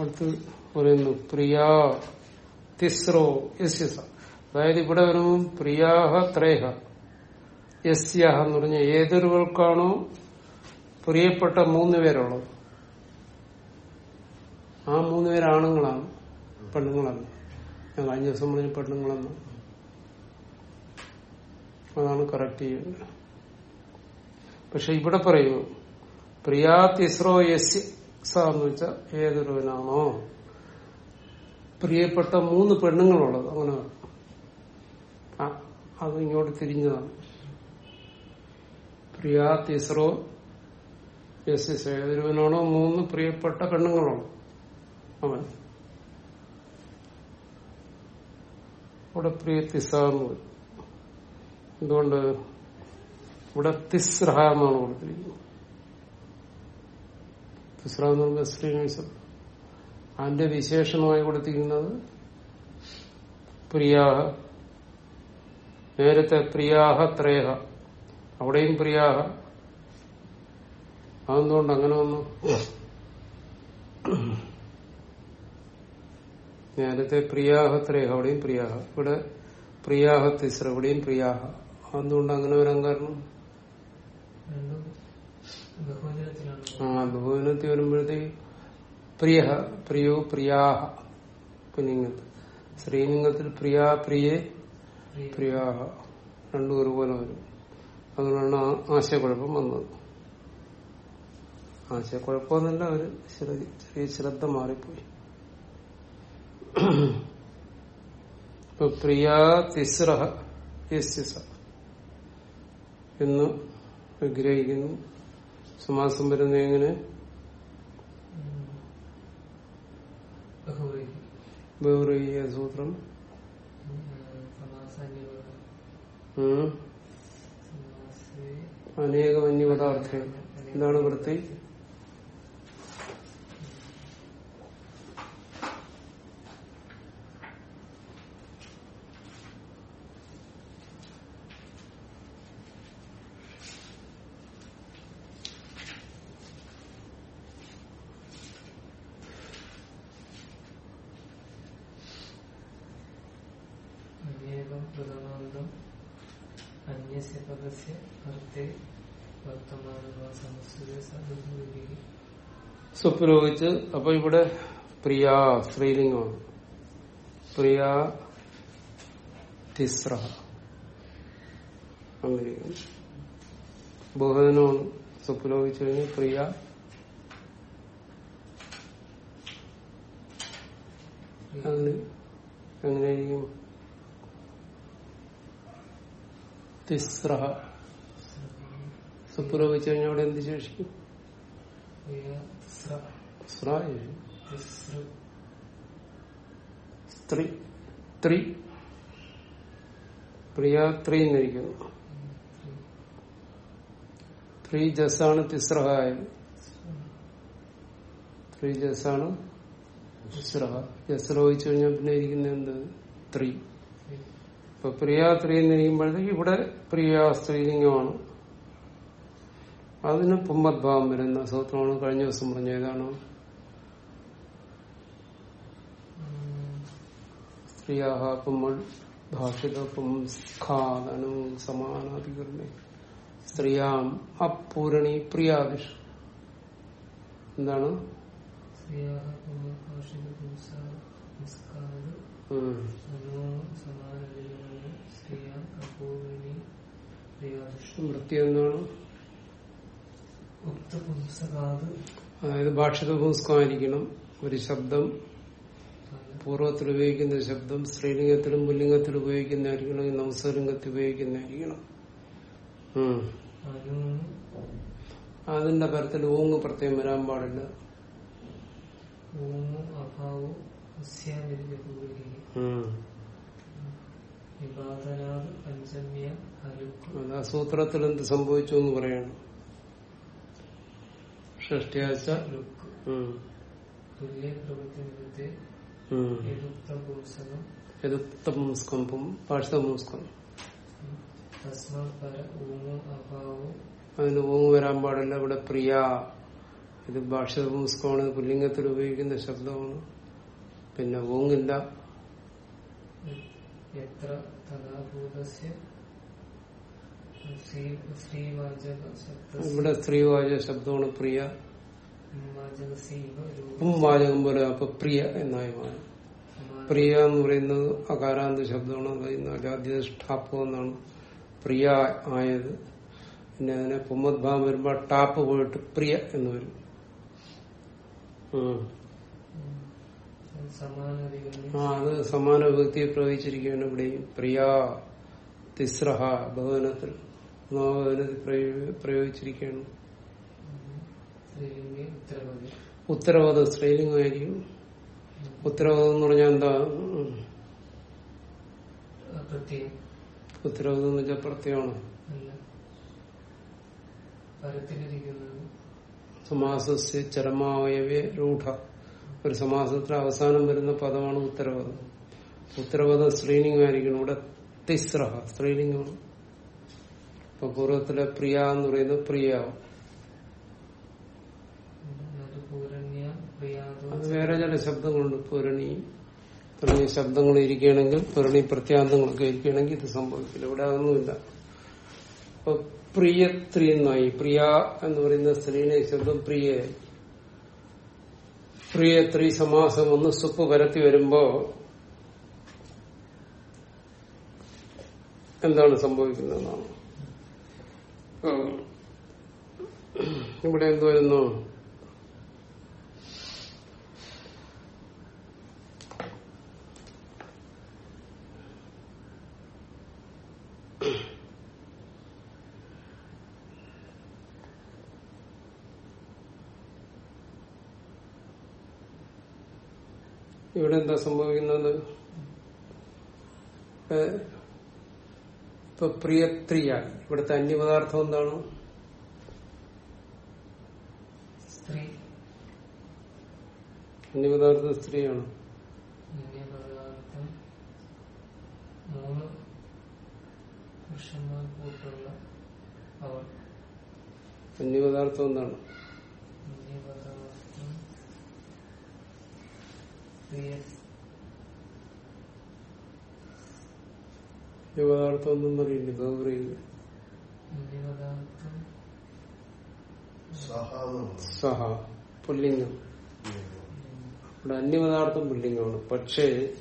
അടുത്ത് പറയുന്നു പ്രിയാ തിസ്രോ യസ്യസ. അതായത് ഇവിടെ വരുമ്പോൾ പ്രിയാഹ ത്രേഹ. യസ്യാഹ എന്ന് പറഞ്ഞ ഏതൊരുവൾക്കാണോ പ്രിയപ്പെട്ട മൂന്ന് പേരുള്ളത്. ആ മൂന്ന് പേര് ആണുങ്ങളാണ് പെണ്ണുങ്ങളല്ല ഞാൻ കഴിഞ്ഞ ദിവസം പറഞ്ഞ പെണ്ണുങ്ങളെന്ന്. അതാണ് കറക്റ്റ് ചെയ്യുന്നത് പക്ഷെ ഇവിടെ പറയൂ പ്രിയാ തിസ്രോ യസ് സ എന്ന് വെച്ചാൽ ഏതൊരുവനാണോ? പ്രിയപ്പെട്ട മൂന്ന് പെണ്ണുങ്ങളുള്ളത്. അങ്ങനെ അത് ഇങ്ങോട്ട് തിരിഞ്ഞതാണ്. പ്രിയ തിസ്രോ യെസ് എസ് ഏതൊരുവനാണോ? മൂന്ന് പ്രിയപ്പെട്ട പെണ്ണുങ്ങളുണ്ട്. അവൻ. ഇവിടെ പ്രിയ തിസ എന്ന് പറയും. എന്തുകൊണ്ട്? ഇവിടെ തിസ്രഹ എന്നാണ് കൊടുത്തിരിക്കുന്നത്. തിസ്ര എന്ന് ശ്രീനിസം അതിന്റെ വിശേഷണമായി കൊടുത്തിരിക്കുന്നത് പ്രിയാഹ. നേരത്തെ പ്രിയാഹ ത്രേഹ. അവിടെയും പ്രിയാഹ. അതെന്തുകൊണ്ട് അങ്ങനെ വന്നു? നേരത്തെ പ്രിയാഹ ത്രേഹ അവിടെയും പ്രിയാഹ. ഇവിടെ പ്രിയാഹ തിസ്ര ഇവിടെയും പ്രിയാഹ. അതെന്തുകൊണ്ട് അങ്ങനെ വരാൻ കാരണം? ആ ബഹുജനത്തിൽ വരുമ്പോഴത്തേക്ക് പ്രിയ പ്രിയോ പ്രിയാഹ പുല്ലിംഗത്തിൽ ശ്രീലിംഗത്തിൽ പ്രിയാ പ്രിയെ പ്രിയ. പ്രിയാഹ. രണ്ടും ഒരുപോലെ വരും. അതുകൊണ്ടാണ് ആശയക്കുഴപ്പം വന്നത്. ആശയക്കുഴപ്പമെന്നല്ല ഒരു ശ്രദ്ധ- ചെറിയ ശ്രദ്ധ മാറിപ്പോയി. ഇപ്പൊ പ്രിയാ തിസ്രഹ എന്ന് വിഗ്രഹിക്കുന്നു. സമാസം വരുന്ന എങ്ങനെ? ബഹുവരി. ബൗറീയ സൂത്രം? അനേകം അന്യപദാർത്ഥങ്ങൾ. എന്താണ് വൃത്തി അനേകം പ്രഥമാന്തം അന്യസ്യ പദസ്യ അർത്ഥേ സ്വപ്രോഹിച്ച് അപ്പൊ ഇവിടെ പ്രിയ സ്ത്രീലിംഗമാണ്. പ്രിയ തിസ്ര. അങ്ങനെ. ബഹുജനമാണ് സ്വപ്രോഹിച്ചു കഴിഞ്ഞാൽ പ്രിയ. അങ്ങനെ. എങ്ങനെയായിരിക്കും? തിസ്ര വെച്ച് കഴിഞ്ഞാൽ അവിടെ എന്ത് ശേഷിക്കും സ്ത്രീ. ത്രീ. പ്രിയ ത്രീ എന്നിരിക്കുന്നു ത്രീ ജസാണ് തിസ്രഹായത് ത്രീ ജസാണ് തിസ്രഹ. ജസ് ലോഹിച്ചു കഴിഞ്ഞാൽ പിന്നെ ഇരിക്കുന്ന എന്ത്? ത്രീ. ഇപ്പൊ പ്രിയ ത്രീ എന്നിരിക്കുമ്പോഴത്തേക്ക് ഇവിടെ പ്രിയ സ്ത്രീലിംഗമാണ്. അതിന് പുമ്മദ്ഭാവം വരുന്ന സൂത്രമാണ്. കഴിഞ്ഞ ദിവസം പറഞ്ഞ ഏതാണ്? സ്ത്രീയാഹ പുമ്മൾ ഭാഷിത പുംസ്ഖാദനു സമാനാധികരണേ. സ്ത്രീയാം അപ്പൂരണി പ്രിയാദിഷ്. എന്താണ്? സ്ത്രീയാഹ പുംസാത് ഉം. അതായത് ഭാഷിത ആയിരിക്കണം ഒരു ശബ്ദം പൂർവത്തിൽ ഉപയോഗിക്കുന്ന ശബ്ദം സ്ത്രീലിംഗത്തിലും പുല്ലിംഗത്തിലും ഉപയോഗിക്കുന്നതായിരിക്കണം നമസ്കാരലിംഗത്തിൽ ഉപയോഗിക്കുന്നതായിരിക്കണം. അതിന്റെ പരത്തിൽ ഊങ്ങ് പ്രത്യേകം വരാൻ പാടില്ല. ആ സൂത്രത്തിൽ എന്ത് സംഭവിച്ചു എന്ന് പറയണം. ഷഷ്ടിയാഴ്ച അതിന് ഓങ് വരാൻ പാടില്ല. ഇവിടെ പ്രിയ. ഇത് ഭാഷ്യപുസ്തകമാണ് പുല്ലിംഗത്തിൽ ഉപയോഗിക്കുന്ന ശബ്ദമാണ്. പിന്നെ ഓങ്ങില്ല എത്ര ഇവിടെ സ്ത്രീവാചക ശബ്ദമാണ് പ്രിയ വാചക പോലെ അപ്പൊ പ്രിയ എന്നായി മാറും. പ്രിയ എന്ന് പറയുന്നത് അകാരാന്ത ശബ്ദമാണ്. പറയുന്നത് അധ്യഷ്ടാപ്പ് എന്നാണ്. പ്രിയ ആയത്. പിന്നെ അതിനെ പുമ്മദ്ഭാവം വരുമ്പോ ടാപ്പ് പോയിട്ട് പ്രിയ എന്ന് വരും. ആ അത് സമാന വിഭക്തിയെ പ്രയോഗിച്ചിരിക്കുകയാണ് ഇവിടെയും പ്രിയ തിസ്രഹ ഭവനത്തിൽ. ഭവനത്തിൽ പ്രയോ- പ്രയോഗിച്ചിരിക്കുകയാണ്. ഉത്തരവാദി സ്ത്രീലിംഗമായിരിക്കും. ഉത്തരവാദം എന്ന് പറഞ്ഞാൽ എന്താ? ഉത്തരവാദം എന്ന് വെച്ചാൽ പ്രത്യമാണ് സമാസസ്യ ചരമാവയവേ രൂഢ. ഒരു സമാസത്തിൽ അവസാനം വരുന്ന പദമാണ് ഉത്തരവാദം. ഉത്തരവാദം സ്ത്രീലിംഗമായിരിക്കണം. ഇവിടെ തിസ്രഹ സ്ത്രീലിംഗമാണ്. ഇപ്പൊ പൂർവത്തിലെ പ്രിയ എന്ന് പറയുന്നത് പ്രിയ അത് വേറെ ചില ശബ്ദങ്ങളുണ്ട്. പൂരണി. തുടങ്ങിയ ശബ്ദങ്ങൾ ഇരിക്കുകയാണെങ്കിൽ പൂരണി പ്രത്യാന്തങ്ങളൊക്കെ ഇരിക്കുകയാണെങ്കിൽ ഇത് സംഭവിക്കില്ല. ഇവിടെ അതൊന്നുമില്ല. അപ്പൊ പ്രിയത്രി എന്നായി പ്രിയ എന്ന് പറയുന്ന സ്ത്രീനെ ശബ്ദം പ്രിയയായി. പ്രിയത്രി സമാസം ഒന്ന് സുപ്പ് പരത്തി വരുമ്പോ എന്താണ് സംഭവിക്കുന്നതെന്നാണ്. ഇവിടെ എന്ത് വരുന്നു ഇവിടെ എന്താ സംഭവിക്കുന്നത്? ഇപ്പൊ പ്രിയത്രിയാണ്. ഇവിടുത്തെ അന്യപദാർത്ഥം എന്താണ്? സ്ത്രീ. അന്യപദാർത്ഥ സ്ത്രീയാണ്. അന്യപദാർത്ഥം എന്താണ് പദാർത്ഥം പ്രിയ അന്യപദാർത്ഥം ഒന്നും അറിയില്ല ഇപ്പൊ പദാർത്ഥം സഹ. പുല്ലിംഗം. ഇവിടെ അന്യപദാർത്ഥം പുല്ലിംഗമാണ്. പക്ഷേ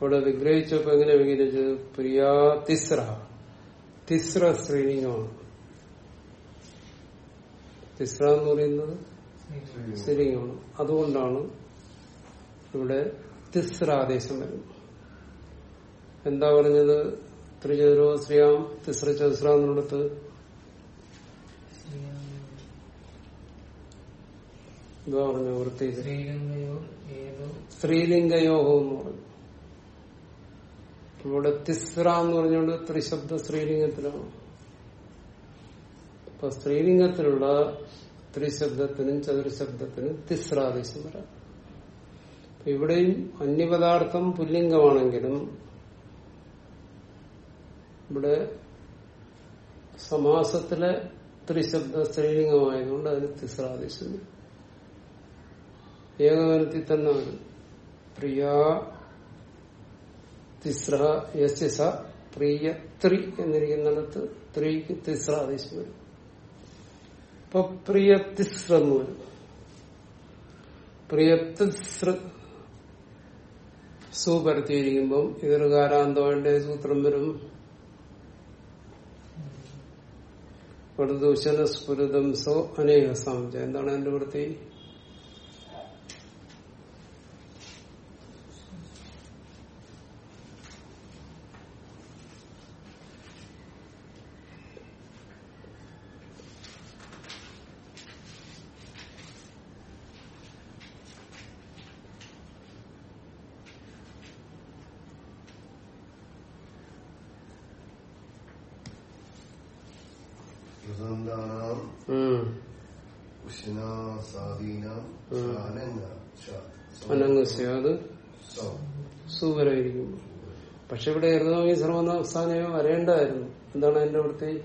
ഇവിടെ വിഗ്രഹിച്ചപ്പോ എങ്ങനെ വിഗ്രഹിച്ചത്? പ്രിയാ തിസ്ര. തിസ്ര സ്ത്രീലിംഗമാണ്. തിസ്ര എന്ന് പറയുന്നത് സ്ത്രീലിംഗമാണ്. അതുകൊണ്ടാണ് ഇവിടെ തിസ്ര ആദേശം വരുന്നത്. എന്താ പറഞ്ഞത്? ത്രിചതുരോ ശ്രീയാം തിസ്ര ചതുസ്ര എന്നുള്ളത് പറഞ്ഞു വൃത്തി. ശ്രീലിംഗയോ എന്ന് പറഞ്ഞു. ഇവിടെ തിസ്ര എന്ന് പറഞ്ഞുകൊണ്ട് ത്രിശബ്ദ സ്ത്രീലിംഗത്തിലാണ്. അപ്പൊ സ്ത്രീലിംഗത്തിലുള്ള ത്രിശബ്ദത്തിനും ചതുർശബ്ദത്തിനും തിസ്രാദേശം വരാം. ഇവിടെയും അന്യപദാർത്ഥം പുല്ലിംഗമാണെങ്കിലും ഇവിടെ സമാസത്തിലെ ത്രിശബ്ദ സ്ത്രീലിംഗമായതുകൊണ്ട് അതിന് തിസ്രാദേശം ഏകകാലത്തിൽ തന്നെ വരും. പ്രിയ തിസ്ര യസ്യസ പ്രിയ ത്രി എന്നിരിക്കുന്നിടത്ത് ത്രീക്ക് തിസ്ര ആദേശം വരും. ഇപ്പൊ പ്രിയ തിസ്ര എന്ന് വരും. പ്രിയ തിസ്ര സു പരത്തിയിരിക്കുമ്പം ഇതൊരു കാരാന്തമായിട്ട് സൂത്രം വരും. വടുദൂഷണ സ്ഫുരിതം സോ അനേക സാംജ എന്താണ് എന്റെ വൃത്തി. അനങ്ങ അത് പക്ഷെ ഇവിടെ എറുതോമി സർവനാസ്ഥാനയോ വരേണ്ടതായിരുന്നു എന്താണ് എന്റെ വൃത്തി?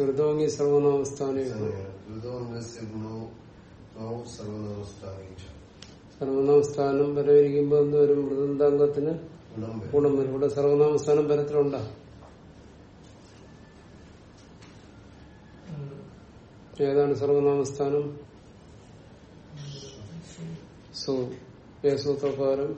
ഋതോങ്ങി സർവനാമസ്ഥാനം വരവരിക്കുമ്പോ എന്തോ ഒരു സർവനാമസ്ഥാനം വരവിരിക്കുമ്പോ എന്ത് വരും? മൃദന്താംഗത്തിന് ഗുണം വരും. ഗുണം വരും. ഇവിടെ സർവനാമസ്ഥാനം പരത്തിലുണ്ടാ ഏതാണ് സർവനാമസ്ഥാനം? സു സൂത്രപ്രകാരം?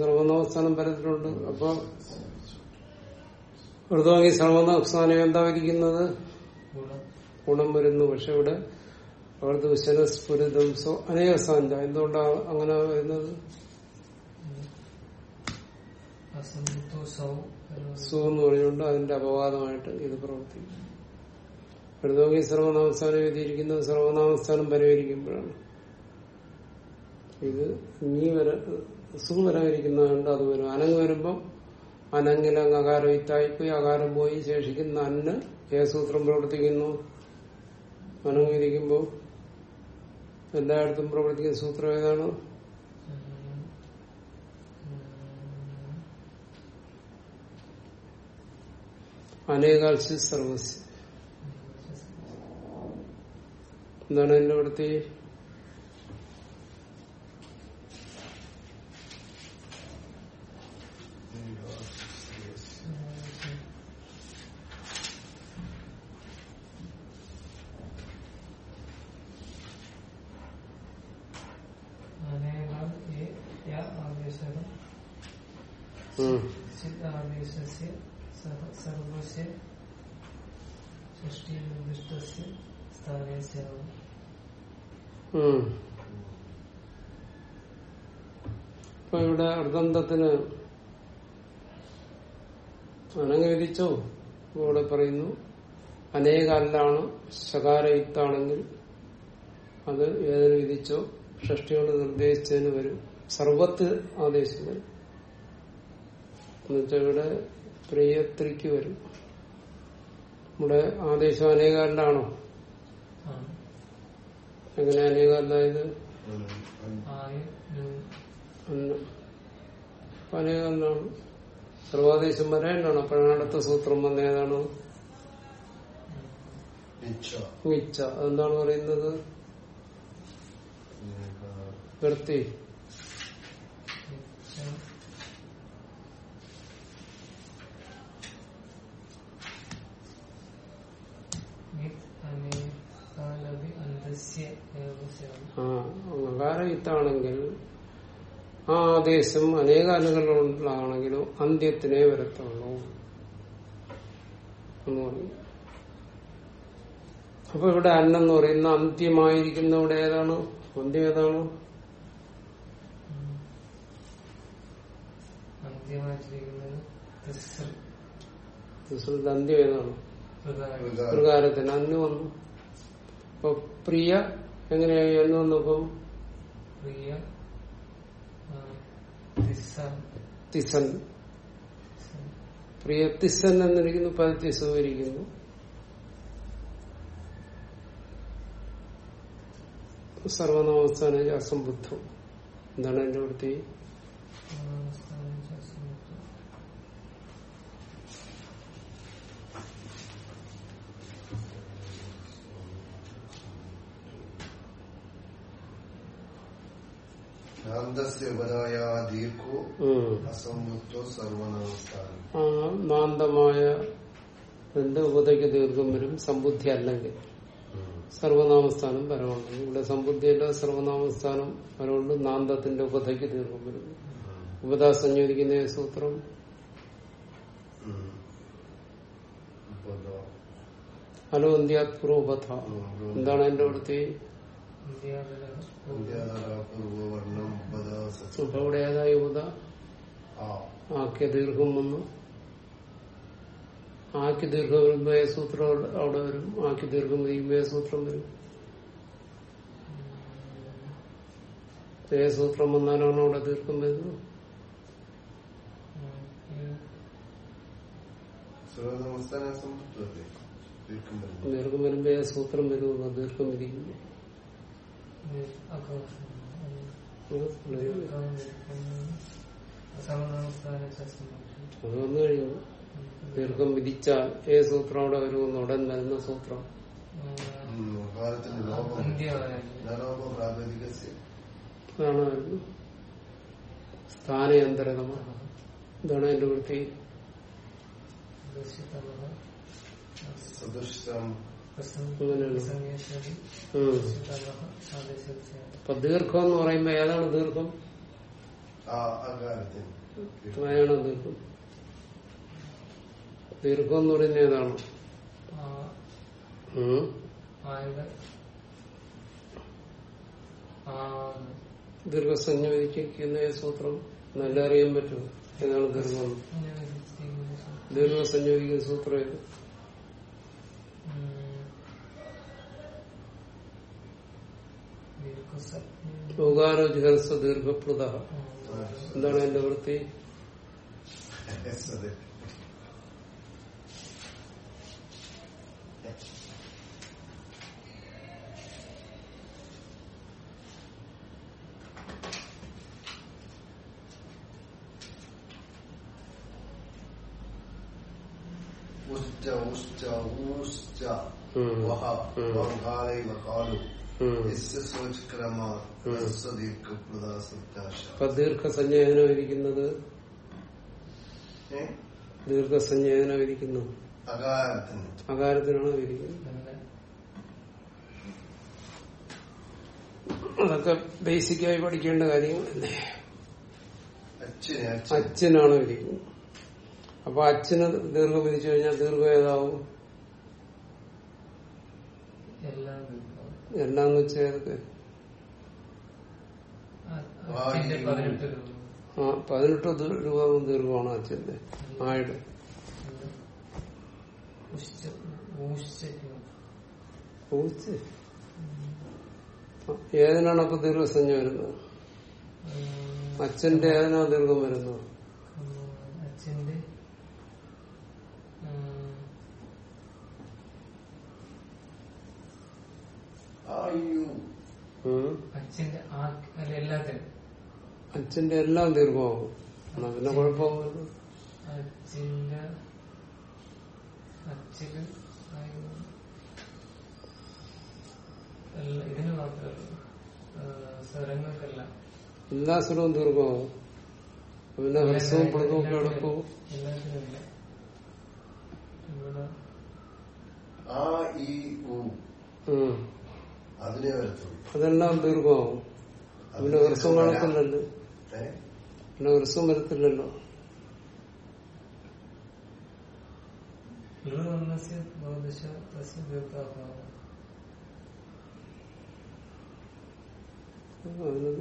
സർവനാമസ്ഥാനം പരത്തിലുണ്ട് അപ്പൊ ഋതുവാങ്ങി സർവനാമസ്ഥാനം എന്താ വരിക്കുന്നത് ഗുണം വരുന്നു. പക്ഷെ ഇവിടെ അവിടുത്തെ വിശനസ്ഫുരിതം സോ അനേക സ്ഥാനല്ല എന്തുകൊണ്ടാണ് അങ്ങനെ വരുന്നത്? സൗ എന്ന് പറഞ്ഞുകൊണ്ട് അതിന്റെ അപവാദമായിട്ട് ഇത് പ്രവർത്തിക്കും ഋതുവാങ്ങി സർവനാമസ്ഥാനം എഴുതിയിരിക്കുന്നത് സർവനാമസ്ഥാനം പരിഹരിക്കുമ്പോഴാണ്. ഇത് ഇനി വര സു വരവരിക്കുന്നതുകൊണ്ട് അത് വരും. അനങ്ങ് വരുമ്പം അനങ്ങിലങ്ങ് അകാരം ഇത്തായിപ്പോയി അകാരം പോയി ശേഷിക്കുന്ന അന്ന് ഏ സൂത്രം പ്രവർത്തിക്കുന്നു. അനങ്ങിരിക്കുമ്പോൾ എല്ലായിടത്തും പ്രവർത്തിക്കുന്ന സൂത്രം ഏതാണ്? അനേകാൽസി സർവസ്. എന്താണ് എന്റെ ഇവിടുത്തെ അനേകം ഏ യ ആദേശകം ഉം. സിദ് ആദേശസ്യ സഹ സർവസ്യ ഷഷ്ടി ഉം. ഇവിടെ അർദ്ധന്തത്തിന് അനങ്ങേദിച്ചോ ഇവിടെ പറയുന്നു അനേകല്ലാണ് ശകാരയുക്താണെങ്കിൽ അത് ഏതിന് വിധിച്ചോ ഷഷ്ടിയോട് നിർദ്ദേശിച്ചതിന് വരും. സർവത്ത് ആദേശം വരും. എന്നുവെച്ചാൽ ഇവിടെ പ്രിയത്രിക്ക് വരും. ഇവിടെ ആദേശം അനേകാലിലാണോ? എങ്ങനെ അനേകാലിലായത്? അനേകാലിലാണ്. സർവാദേശം വരേണ്ടാണ് അപ്പോഴാണ് അടുത്ത സൂത്രം വന്ന ഏതാണ്? ഇച്ഛ അതെന്താണ് പറയുന്നത്? വൃത്തി അന്തസ്യ അകാര വിത്താണെങ്കിൽ ആ ആദേശം അനേകാലുകളിലാണെങ്കിലും അന്ത്യത്തിനെ വരത്തുള്ളൂ എന്ന് പറഞ്ഞു അപ്പൊ ഇവിടെ അന്നെന്ന് പറയുന്ന അന്ത്യമായിരിക്കുന്ന ഇവിടെ ഏതാണ്? അന്ത്യം ഏതാണ്? അന്ത്യം ഏതാണ്? പ്രകാരത്തിന് അന്ന് വന്നു. അപ്പൊ പ്രിയ എങ്ങനെയായി? എന്ന് വന്നപ്പോ പ്രിയ തിസൻ പ്രിയ തിസൻ എന്നിരിക്കുന്നു പദത്തി സ്വീകരിക്കുന്നു സർവനാമസ്ഥാന അസംബുദ്ധം എന്താണ് എന്റെ വൃത്തി ശാന്തസ്യ ഉപരായ ദീർഘോ ഉം. അസംബുദ്ധോ സർവനാമസ്ഥാനം ആ നാന്തമായ രണ്ട് ഉപതയ്ക്ക് ദീർഘം വരും സമ്പുദ്ധി അല്ലെങ്കിൽ സർവനാമസ്ഥാനം പരമുണ്ട് ഇവിടെ സമ്പുദ്ധിയല്ല സർവനാമസ്ഥാനം പരമുണ്ട് നാന്തത്തിന്റെ ഉപതയ്ക്ക് ദീർഘം വരും ഉപതാ സംയോജിക്കുന്ന സൂത്രം അലോന്ത്യാത് പൂർവപഥ എന്താണ് എന്റെ വൃത്തി ഏതായി ഉപത ആക്കിയ ദീർഘം വന്നു. ആക്കി ദീർഘം വരുമ്പോ സൂത്രം അവിടെ- വരും. ആക്കി ദീർഘം ഏ സൂത്രം വരും. സൂത്രം വന്നാലാണ് അവിടെ ദീർഘം വരുന്നത്. ദീർഘം വരുമ്പോ സൂത്രം വരുമെന്ന് ദീർഘം വിരിക്കുന്നു അത് വന്നു കഴിഞ്ഞു ദീർഘം വിധിച്ചാൽ ഏത് സൂത്രം അവിടെ വരുമെന്ന് ഉടൻ വരുന്ന സൂത്രം അതാണ് വരുന്നത് സ്ഥാനയന്തരതമ ഇതാണ് എന്റെ വൃത്തി സദൃശം. അപ്പൊ ദീർഘം എന്ന് പറയുമ്പോ ഏതാണ് ദീർഘം? ഏതാണ് ദീർഘം. ദീർഘം എന്ന് പറയുന്നത് ഏതാണ്? ഉം. ആയുടെ ആ ദീർഘസഞ്ജ വിധിക്കുന്ന ഏത് സൂത്രം? നല്ല അറിയാൻ പറ്റും ഏതാണ് ദീർഘം? ഇങ്ങനെ വിധിച്ചിരിക്കുന്ന ദീർഘസഞ്ജ വിധിക്കുന്ന സൂത്രം ഏത്? യോഗാരോ ജിഹർസ ദീർഘപ്ലുത എന്താണ് എന്റെ വൃത്തി അതെ ഉശ്ച ഉശ്ച ഊശ്ച ഉം. വഹ ഉം. വങ്കാലൈവ കാലു ഉം. യസ്യ സോച്ക്രമ ദീർഘപ്രദാസത്യാശ അപ്പൊ ദീർഘസഞ്ജ ഏതിനാ വിധിക്കുന്നത് ഏ? ദീർഘസഞ്ജ ഏതിനാ വിധിക്കുന്നു അകാരത്തിനാണ് അതൊക്കെ ബേസിക്കായി പഠിക്കേണ്ട കാര്യങ്ങളല്ലേ. അച്ഛനാണോ വിധിക്കുന്നത് അപ്പൊ അച്ഛന് ദീർഘം വിധിച്ചു കഴിഞ്ഞാൽ ദീർഘം ഏതാവും എല്ലാം ദീർഘം. എല്ലാം ചേർത്ത് ആ- പതിനെട്ട് രൂപ. തീർവാണ് ദീർഘമാണ് അച്ഛന്റെ ആയുടെ. ഉശ്ച- ഊശ്ചയ്ക്ക് ഊച്ച്. ഏതിനാണ് അപ്പൊ ദീർഘസഞ്ജ വരുന്നത്? അച്ഛന്റെ ഏതിനാ ദീർഘം വരുന്നത്? അച്ഛന്റെ അച്ഛന്റെ എല്ലാത്തിനും. അച്ഛന്റെ എല്ലാം ദീർഘമാകും എന്നാ പിന്നെ കുഴപ്പമൊന്നുമില്ല. അച്ഛന്റെ അച്ഛന് ഇതിന് മാത്രമല്ല എല്ലാ സ്വരവും ദീർഘമാകും പിന്നെ ഹ്രസ്വവും പ്രതവും ഒക്കെ എടുക്കും എല്ലാത്തിനും ഇല്ല. ഇവിടെ ആ ഈ. അതിനെ വരത്തുള്ളൂ അതെല്ലാം ദീർഘമാവും. പിന്നെ ഹ്രസ്വം കാണത്തില്ലല്ലോ? പിന്നെ ഹ്രസ്വം വരത്തില്ലല്ലോ.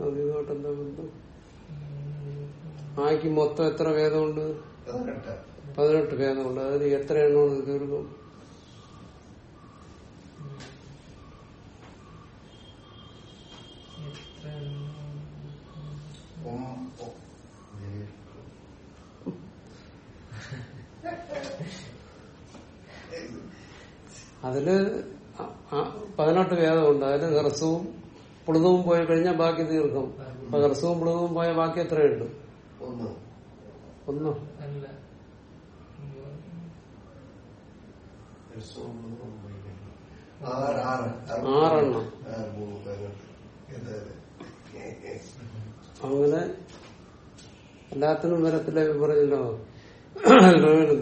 അതിനോട്ട് എന്താ ബന്ധം? ആയിക്ക് മൊത്തം എത്ര വേദമുണ്ട് പതിനെട്ട്. വേദമുണ്ട് ഭേദമുണ്ട്. അതിൽ എത്ര എണ്ണമാണ് ദീർഘം എത്ര അതിൽ പതിനെട്ട് വേദമുണ്ട് അതിൽ ഹ്രസ്വവും പുളുതവും പോയി കഴിഞ്ഞാൽ ബാക്കി തീർക്കും. അപ്പൊ ഹ്രസ്വവും പ്ലുതവും പോയ ബാക്കി എത്രയുണ്ട്? ഒന്ന്. ഒന്നോ. അല്ല. രസവും ഒന്നും ആറ് ആറ്. ആറെണ്ണം. ആറ് മൂന്ന് പതിനെട്ട് അതെ അതെ അങ്ങനെ എല്ലാത്തിനും വരത്തില്ല പറഞ്ഞല്ലോ.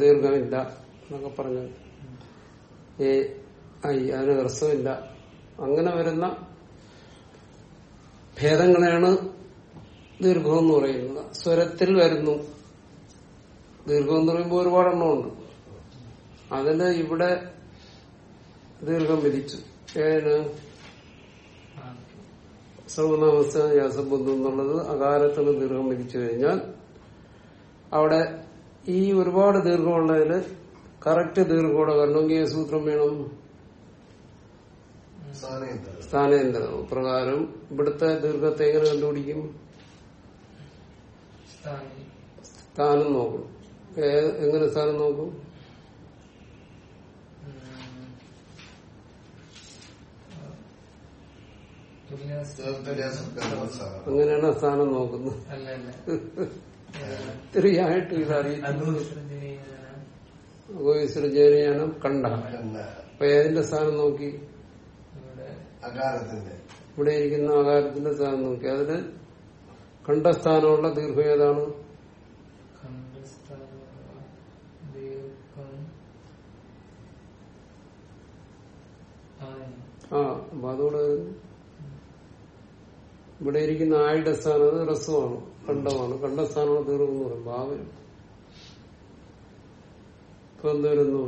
ദീർഘമില്ല എന്നൊക്കെ പറഞ്ഞു ഏ ഐ അതിന് ഹ്രസ്വമില്ല അങ്ങനെ വരുന്ന ഭേദങ്ങളെയാണ് ദീർഘം എന്ന് പറയുന്നത്. സ്വരത്തിൽ വരുന്നു. ദീർഘം എന്ന് പറയുമ്പോൾ ഒരുപാടെണ്ണമുണ്ട് അതിന് ഇവിടെ ദീർഘം വിധിച്ചു. ഏതിന്? സർവനാമസ്ഥ യാസബന്ധം എന്നുള്ളത്. അകാരത്തിന് ദീർഘം വിധിച്ചു കഴിഞ്ഞാൽ അവിടെ ഈ ഒരുപാട് ദീർഘമുള്ളതിൽ കറക്റ്റ് ദീർഘോടെ വരണമെങ്കിൽ ഏത് സൂത്രം വേണം. സ്ഥാനേന്ദ്രം പ്രകാരം ഇവിടുത്തെ ദീർഘത്തെ എങ്ങനെ കണ്ടുപിടിക്കും? സ്ഥാനം. നോക്കും. എങ്ങനെ സ്ഥാനം നോക്കും? അങ്ങനെയാണ് സ്ഥാനം നോക്കുന്നത്. അല്ല അല്ല. ഇത്രയായിട്ട് അഗോസൃജനീയനാണ് അഗോവിസൃജനം കണ്ട. അപ്പൊ ഏതിന്റെ സ്ഥാനം നോക്കി? ഇവിടെ. ഇരിക്കുന്ന ആകാരത്തിന്റെ സ്ഥാനം നോക്കി. അതിൽ കണ്ട സ്ഥാനമുള്ള ദീർഘം ഏതാണ് ആ അപ്പൊ അതോടെ ഇവിടെ ഇരിക്കുന്ന ആയുടെ സ്ഥാനം അത് ഹ്രസ്വമാണ് കണ്ടമാണ്. കണ്ടസ്ഥാനമാണ് ദീർഘം എന്ന് പറയും ഭാവനം ഇപ്പൊ എന്ത് വരുന്നു?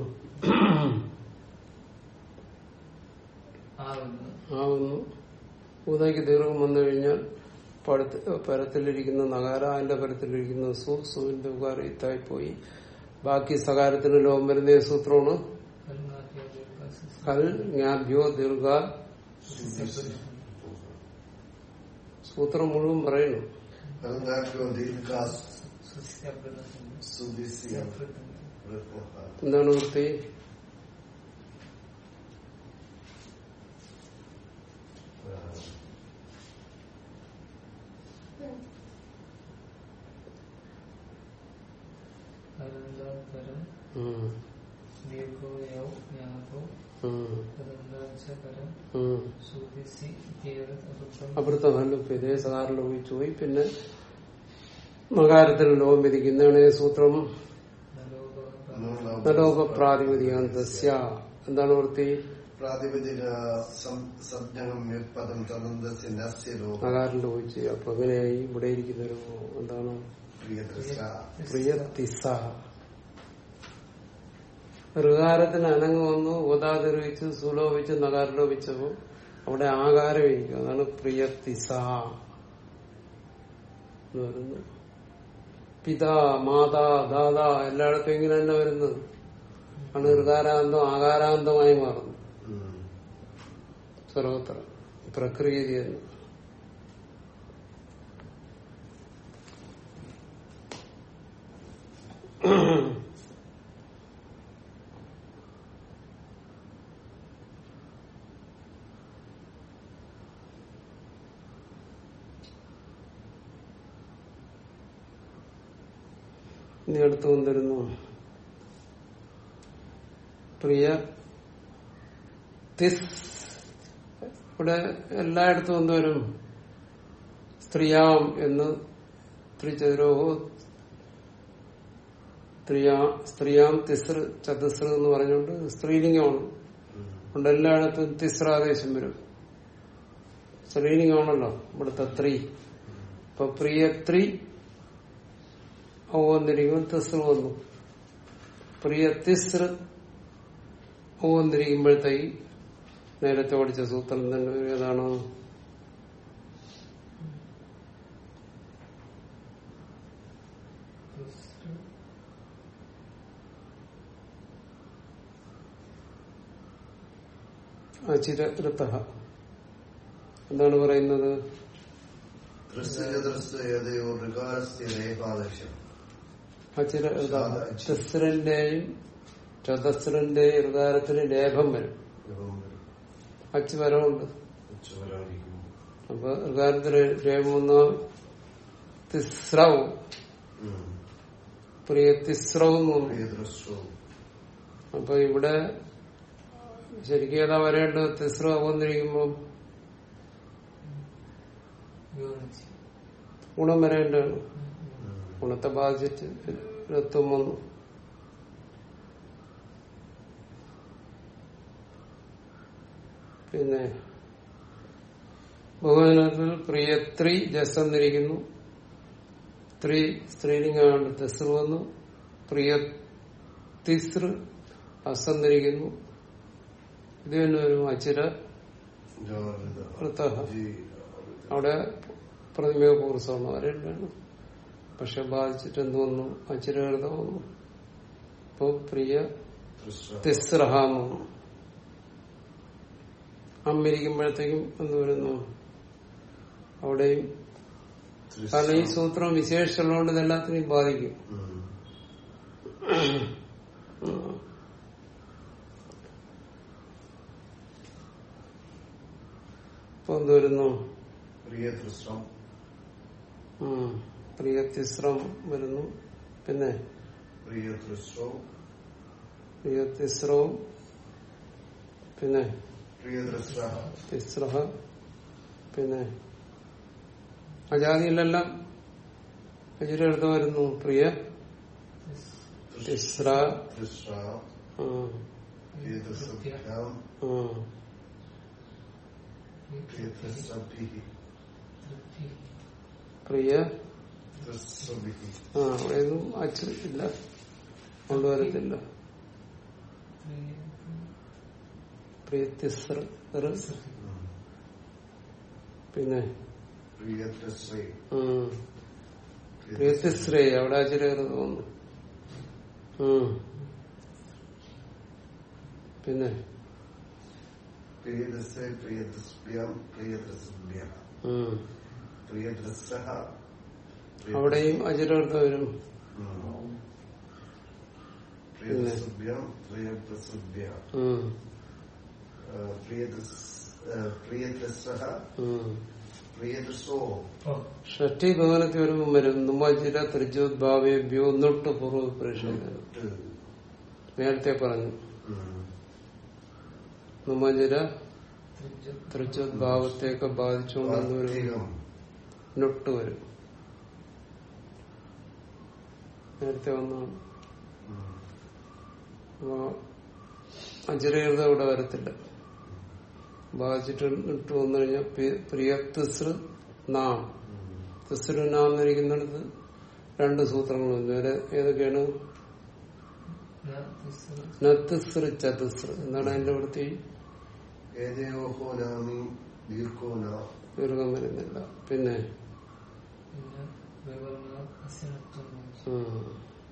ആവുന്നു. ഊതാക്കി ദീർഘം വന്നു കഴിഞ്ഞാൽ പടത്ത് പരത്തിലിരിക്കുന്ന നഗാര അതിന്റെ പരത്തിലിരിക്കുന്ന സു സുവിന്റെ ഉകാര ഇത്തായി പോയി ബാക്കി സകാരത്തിന് ലോകം വരുന്ന സൂത്രമാണ്? കൽ ജ്ഞാഭ്യോ ദീർഘ സൂത്രം മുഴുവൻ പറയുന്നു. എന്താണ് വൃത്തി? ഇതേ സകാരം ലോപിച്ചു പോയി. പിന്നെ മകാരത്തിൽ ലോകം വിധിക്കുന്നതാണ് സൂത്രം. നലോക പ്രാതിപതികാന്തസ്യ എന്താണ് വൃത്തി? മകാരം ലോപിച്ച് അപ്പൊ അങ്ങനെയായി ഇവിടെ ഇരിക്കുന്നൊരു എന്താണ്? പ്രിയത്തിസ. ഋകാരത്തിന് അനങ്ങ് വന്നു ഓതാതിർവിച്ച് സുലോപിച്ച് നകാരലോപിച്ചപ്പോൾ അവിടെ ആകാരം ഇരിക്കും അതാണ് പ്രിയത്തിസ എന്ന് പറയുന്നത്. പിതാ മാതാ ദാദാ എല്ലായിടത്തും ഇങ്ങനെ തന്നെ വരുന്നത്. ആണ് ഋകാരാന്തം ആകാരാന്തമായി മാറുന്നത്. ഉം. സർവത്ര പ്രക്രിയ ചെയ്യുന്നു ഇനി അടുത്ത് വന്നിരുന്നു പ്രിയ തിസ് ഇവിടെ എല്ലായിടത്തും എന്തുവരും സ്ത്രീയാം എന്ന് ത്രിചതുരോഹോ സ്ത്രീയാ തിസ്ര ചതുസ്ര എന്ന് പറഞ്ഞുകൊണ്ട് സ്ത്രീലിംഗമാണ്. അതുകൊണ്ട് എല്ലായിടത്തും തിസ്രാദേശം വരും. സ്ത്രീലിംഗമാണല്ലോ ഇവിടുത്തെ ത്രീ. ഇപ്പൊ പ്രിയത്രി ഔ വന്നിരിക്കുമ്പോൾ തിസ്ര വന്നു. പ്രിയ തിസ്ര ഔ വന്നിരിക്കുമ്പോഴത്തേക്ക് നേരത്തെ പഠിച്ച സൂത്രം തന്നെ ഏതാണ്? അചിരൃത എന്താണ് പറയുന്നത്? ദൃശ്യചതുർസ്ഥയോ ഋകാരസ്യ രേഖാദക്ഷം അചിരൃത തിസ്രന്റെയും ചതസ്രന്റെയും ഹൃദാരത്തിന് ലേഭം വരും. അച്ഛ വരവുണ്ട്. അപ്പൊ ഹൃദാരത്തിന് ലേഭം വന്ന തിസ്രവും പ്രിയ തിസ്രവും. അപ്പൊ ഇവിടെ ശരിക്കും ഏതാ വരേണ്ടത്? തിസ്ര വന്നിരിക്കുമ്പോ ഗുണം വരേണ്ടതാണ്. ഗുണത്തെ ബാധിച്ചിട്ട് രത്വം വന്നു പിന്നെ ബഹുവചനത്തിൽ പ്രിയത്രി ജസ് എന്നിരിക്കുന്നു. സ്ത്രീ സ്ത്രീലിംഗമാണ് ദസ് വന്നു. പ്രിയ തിസ്ര അസന്നിരിക്കുന്നു ഇത് തന്നെ ഒരു അച്ചിര. അവിടെ പ്രതിമയ പൂർസമാണ് വരേണ്ടതാണ് പക്ഷെ ബാധിച്ചിട്ട് എന്ത് വന്നു അച്ചിരകൃതം വന്നു. ഇപ്പൊ പ്രിയ തിസ്രഹാം വന്നു അമ്മിരിക്കുമ്പോഴത്തേക്കും എന്ത് വരുന്നു? അവിടെയും. കാരണം ഈ സൂത്രം വിശേഷിച്ചുള്ളതുകൊണ്ട് ഇതെല്ലാത്തിനെയും ബാധിക്കും. ഇപ്പൊ എന്തുവരുന്നു എന്ത് വരുന്നു? പ്രിയതൃഷ്ടം ഉം. പ്രിയത്തിസ്രം വരുന്നു. പിന്നെ? പ്രിയതിസ്രവും പിന്നെ? തിസ്രഹ പിന്നെ? അജാതിയിലെല്ലാം അജിരെടുത്ത് വരുന്നു. പ്രിയ? തിസ്ര. പ്രിയ? ആ അവിടെയൊന്നും അച്ഛൻ ഇല്ല. കൊണ്ടുവരത്തില്ല. പിന്നെ? പ്രിയത്യശ്രേ അവിടെ അച്ചിരേറ് തോന്നുന്നു. പിന്നെ? പ്രിയദൃശ്രേ പ്രിയദൃശ്ഭ്യാം പ്രിയദൃശ്ഭ്യः ഉം. അവിടെയും അജിരർത്ഥം വരും. ഷഷ്ടി ഭവനത്തിൽ വരുമ്പോൾ വരും. നുമ്മജിര ത്രിജോദ്ഭാവേഭ്യോ നൊട്ട് പൂർവ പ്രേക്ഷകർ നേരത്തെ പറഞ്ഞു. നുമജിര ത്രിജോദ്ഭാവത്തെയൊക്കെ ബാധിച്ചുകൊണ്ടെന്ന് വരും നൊട്ട് വരും. നേരത്തെ വന്നാണ് അപ്പോ അജിരകൃത ഇവിടെ വരത്തില്ല. ബാധിച്ചിട്ട് ഇട്ട് വന്നു കഴിഞ്ഞാൽ പ്രിയ തിസൃ നാം. തിസ്രു നാം എന്നിരിക്കുന്നിടത്ത് രണ്ട് സൂത്രങ്ങളുണ്ട് വേറെ ഏതൊക്കെയാണ്? എന്താണ് എന്റെ വൃത്തി? ദീർഘം വരുന്നില്ല. പിന്നെ? പ്രിയ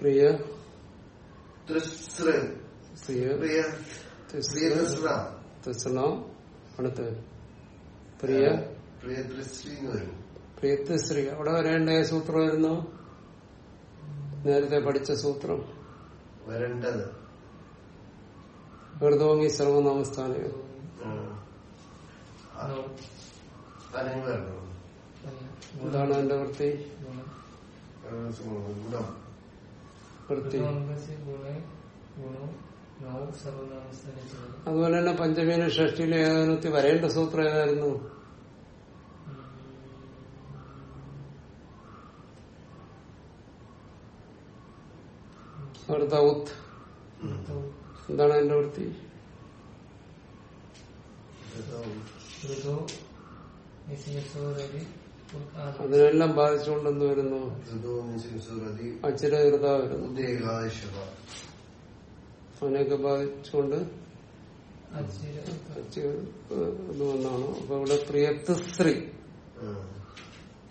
പ്രിയ അടുത്ത് പ്രിയ പ്രിയത്തിശ്രീ അവിടെ വരേണ്ട സൂത്രം വരുന്നു നേരത്തെ പഠിച്ച സൂത്രം. വരേണ്ടത്. വെറുതോങ്ങി സർവനാമസ്ഥാനം സ്ഥലങ്ങൾ വരണം എന്താണ് അതിന്റെ വൃത്തി? ഗുണം. വൃത്തി. അതുപോലെ തന്നെ പഞ്ചമീന ഷഷ്ടിയിലെ ഏകാനത്തി വരേണ്ട സൂത്രം ഏതായിരുന്നു? ഔത്ത്. എന്താണ് അതിന്റെ വൃത്തി? അതിനെല്ലാം ബാധിച്ചുകൊണ്ടെന്ന് വരുന്നു അച്ഛരകൃത വരുന്നു? അവനെയൊക്കെ ബാധിച്ചുകൊണ്ട് ാണ് അപ്പൊ ഇവിടെ പ്രിയത്തിസ്ത്രീ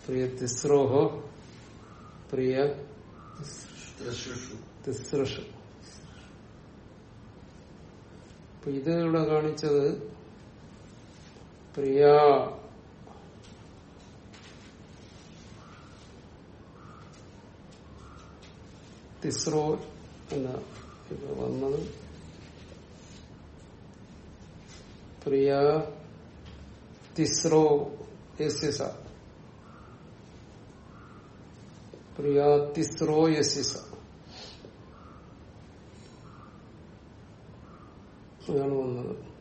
പ്രിയ തിസ്രോഹോ പ്രിയ തിസ്രഷു. ഇത് ഇവിടെ കാണിച്ചത് പ്രിയ. തിസ്രോ എന്ന ഇത് വന്നത്. പ്രിയ തിസ്രോ യസ്യസ പ്രിയ തിസ്രോ യസ്യസ അതാണ് വന്നത്.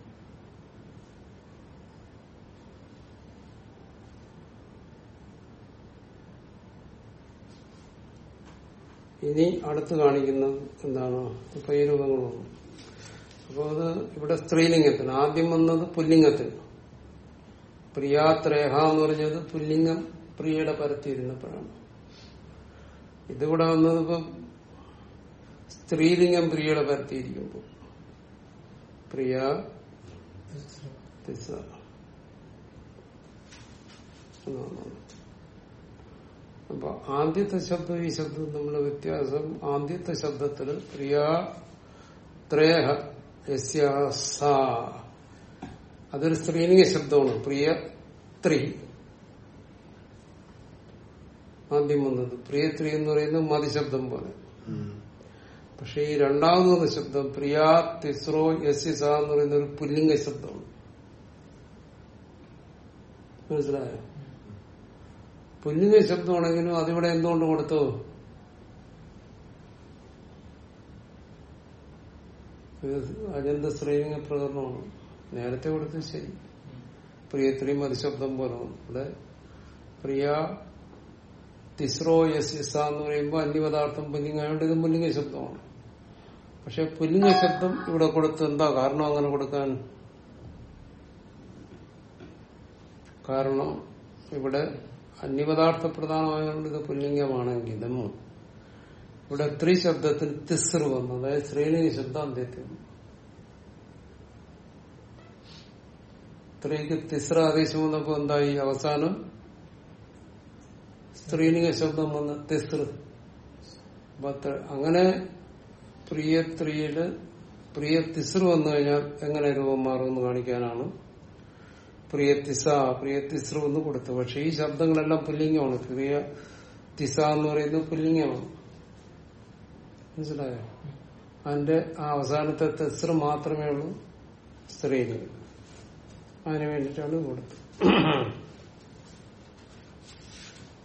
ഇനി അടുത്ത് കാണിക്കുന്നത് എന്താണ്? ഇപ്പൊ ഈ രൂപങ്ങൾ വന്നു അപ്പൊ അത് ഇവിടെ സ്ത്രീലിംഗത്തിന്. ആദ്യം വന്നത് പുല്ലിംഗത്തിൽ പ്രിയാത്രേഹ എന്ന് പറഞ്ഞത് പുല്ലിംഗം പ്രിയയുടെ പരത്തിയിരുന്നപ്പോഴാണ്. ഇതിവിടെ വന്നത് ഇപ്പം സ്ത്രീലിംഗം പ്രിയയുടെ പരത്തിയിരിക്കുമ്പോൾ. പ്രിയ തിസ എന്നാണ്. അപ്പൊ ആദ്യത്തെ ശബ്ദം ഈ ശബ്ദം തമ്മിലുള്ള വ്യത്യാസം ആദ്യത്തെ ശബ്ദത്തിൽ ക്രിയാ ത്രേഹ അതൊരു സ്ത്രീലിംഗ ശബ്ദമാണ്. പ്രിയ ത്രീ. ആദ്യം വന്നത്. പ്രിയ ത്രീ എന്ന് പറയുന്നത് മതിശബ്ദം പോലെ. പക്ഷെ ഈ രണ്ടാമത് വന്ന ശബ്ദം പ്രിയാ തിസ്രോ സ എന്ന് പറയുന്ന ഒരു പുല്ലിംഗ ശബ്ദമാണ്. മനസ്സിലായോ? പുല്ലിംഗ ശബ്ദമാണെങ്കിലും അതിവിടെ എന്തുകൊണ്ട് കൊടുത്തു? അജന്ത ശ്രീലിംഗ പ്രകടനമാണ്. നേരത്തെ കൊടുത്തത് ശരി. പ്രിയത്രിയും മതിശബ്ദം പോലെ ഇവിടെ പ്രിയ തിസ്രോ യസിസ എന്ന് പറയുമ്പോൾ അന്യപദാർത്ഥം പുല്ലിംഗായോണ്ട് ഇത് പുല്ലിംഗ ശബ്ദമാണ്. പക്ഷെ പുല്ലിംഗ ശബ്ദം ഇവിടെ കൊടുത്ത് എന്താ കാരണം അങ്ങനെ കൊടുക്കാൻ? കാരണം ഇവിടെ അന്യപദാർത്ഥ പ്രധാനമായതുകൊണ്ട് ഇത് പുല്ലിംഗമാണെങ്കിലും ഇവിടെ ത്രീ ശബ്ദത്തിന് തിസ്റ് വന്നു. അതായത് സ്ത്രീലിംഗ ശബ്ദം അന്ത്യത്തിൽ. സ്ത്രീക്ക് തിസ്ര ആദേശം വന്നപ്പോ എന്തായി? അവസാനം സ്ത്രീലിംഗ ശബ്ദം വന്ന് തിസ്റ് അങ്ങനെ പ്രിയ സ്ത്രീയിൽ പ്രിയ തിസ്റ് വന്നു കഴിഞ്ഞാൽ എങ്ങനെ രൂപം മാറുമെന്ന് കാണിക്കാനാണ് പ്രിയ തിസ പ്രിയ എന്ന് കൊടുത്തു. പക്ഷെ ഈ ശബ്ദങ്ങളെല്ലാം പുല്ലിംഗമാണ്. പ്രിയ തിസ എന്ന് പറയുന്നത് പുല്ലിംഗമാണ്. മനസ്സിലായോ? അതിന്റെ ആ അവസാനത്തെ തിസ്റ് മാത്രമേ ഉള്ളൂ സ്ത്രീലിംഗം അതിനു വേണ്ടിട്ടാണ് കൊടുത്തത്.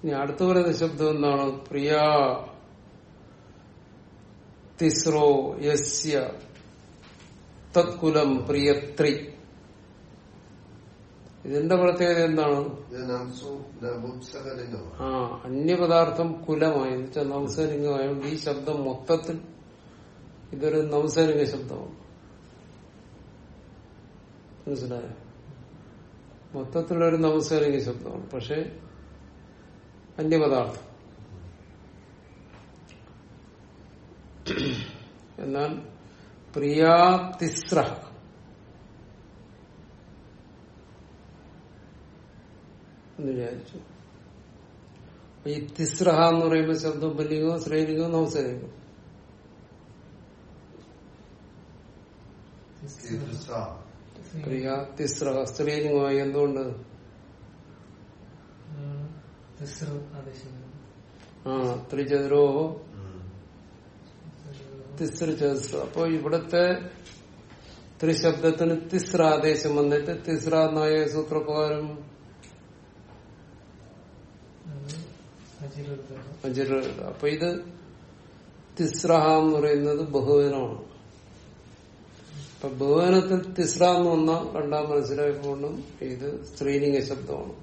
ഇനി അടുത്ത പറയുന്ന ശബ്ദം എന്താണ്? പ്രിയ തിസ്രോ യസ്യ തത്കുലം പ്രിയത്രി. ഇതിന്റെ പ്രത്യേകത? എന്താണ്? ആ അന്യപദാർത്ഥം കുലമായി. എന്ന് വെച്ചാൽ ഈ ശബ്ദം മൊത്തത്തിൽ ഇതൊരു നംസലിംഗ ശബ്ദമാണ്. മനസിലായ മൊത്തത്തിലൊരു നംസലിംഗ ശബ്ദമാണ്. പക്ഷെ അന്യപദാർത്ഥം. എന്നാൽ പ്രിയാതിസ്ര എന്ന് വിചാരിച്ചു. ഈ തിസ്രഹ എന്ന് പറയുമ്പോൾ ശബ്ദം പുല്ലിംഗവും സ്ത്രീലിംഗവും നമസ്കരിക്കും തിസ്രഹ. സ്ത്രീലിംഗമായി എന്തുകൊണ്ട്? ആ ത്രിചതുരോ. തിസ്ര ചതുസ്ര അപ്പൊ ഇവിടത്തെ ത്രിശബ്ദത്തിന് തിസ്ര ആദേശം വന്നിട്ട് തിസ്ര എന്നായ സൂത്രപ്രകാരം അപ്പൊ ഇത് തിസ്രഹ എന്ന് പറയുന്നത് ബഹുവനമാണ് അപ്പൊ ബഹുവനത്തിൽ തിസ്ര എന്ന് വന്ന കണ്ടാൽ മനസ്സിലായപ്പോഴും ഇത് സ്ത്രീലിംഗ ശബ്ദമാണ്.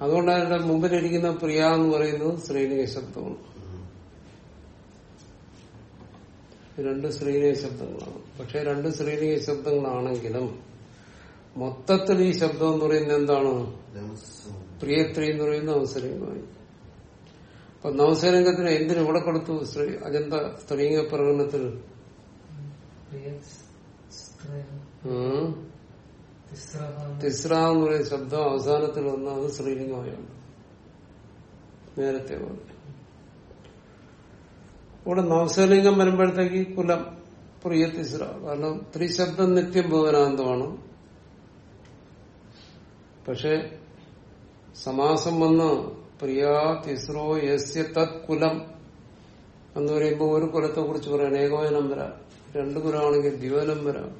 അതുകൊണ്ട് അതിന്റെ മുമ്പിലിരിക്കുന്ന പ്രിയ എന്ന് പറയുന്നത് സ്ത്രീലിംഗ ശബ്ദമാണ്. രണ്ട് സ്ത്രീലിംഗ ശബ്ദങ്ങളാണ്. പക്ഷെ രണ്ട് സ്ത്രീലിംഗ ശബ്ദങ്ങളാണെങ്കിലും മൊത്തത്തിൽ ഈ ശബ്ദം എന്ന് പറയുന്നത് എന്താണ്? പ്രിയത്രി എന്ന് പറയുന്ന അവസരമായി. അപ്പൊ നവസരംഗത്തിന് എന്തിനു ഇവിടെ കൊടുത്തു? സ്ത്രീ അജന്ത സ്ത്രീലിംഗ പ്രകടനത്തിൽ. തിസ്രാന്ന് പറയുന്ന ശബ്ദം അവസാനത്തിൽ വന്ന അത് സ്ത്രീലിംഗമായാണ്. നേരത്തെ പോലെ. ഇവിടെ നവസലിംഗം വരുമ്പോഴത്തേക്ക് കുലം പ്രിയ തിസ്ര കാരണം ത്രിശബ്ദം നിത്യം ഭുവനാന്തമാണ് പക്ഷെ സമാസം വന്ന് പ്രിയാ തിസ്രോ യസ്യ തത് കുലം എന്ന് പറയുമ്പോൾ ഒരു കുലത്തെ കുറിച്ച് പറയാൻ ഏകോപനം വരാം. രണ്ടു കുലമാണെങ്കിൽ ദ്വിവനം വരാം.